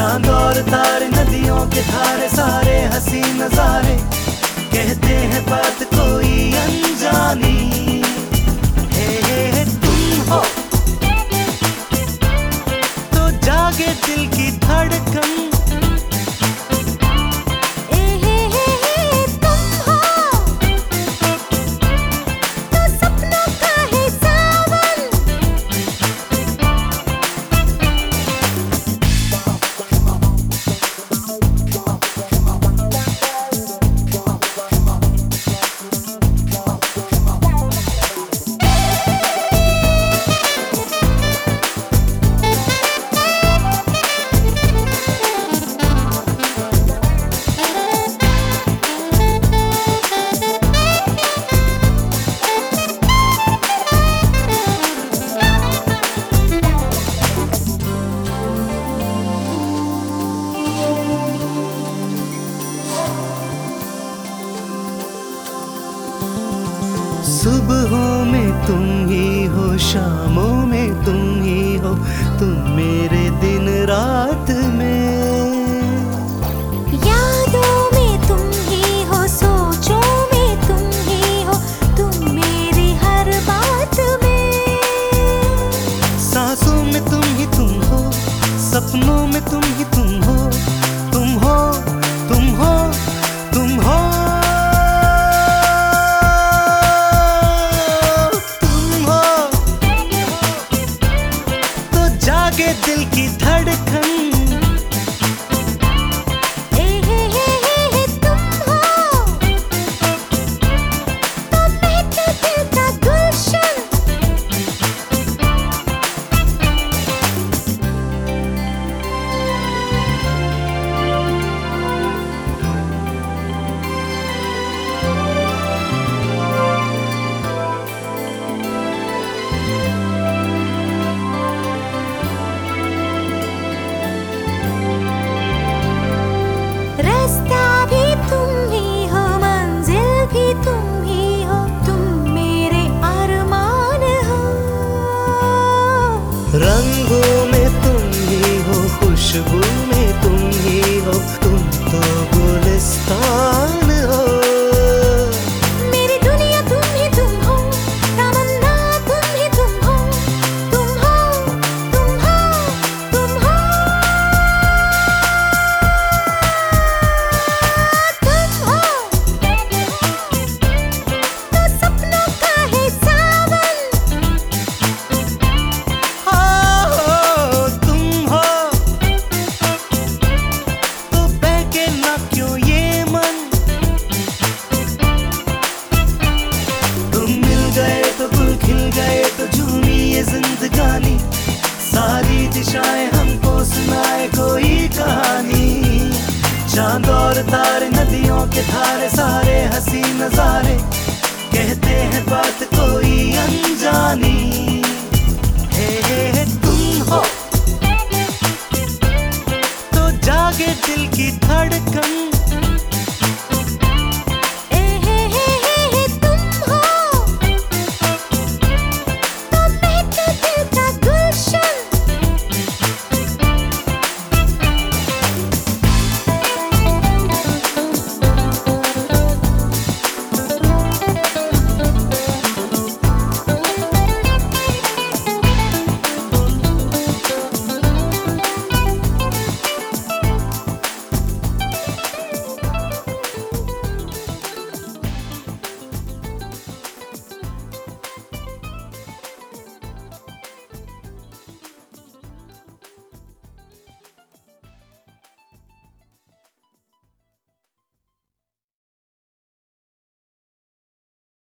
चाँद और तारे नदियों के धारे सारे हसी नजारे कहते हैं बात को तुम ही हो शामों में तुम की धड़कन रंगों में तुम ही हो खुशबू में तुम ही हो तुम तो गुलिस्तान। के धारे सारे हँसी नजारे। कहते हैं बात कोई अनजानी। हे हे हे, तुम हो। तो जागे दिल की धड़कन।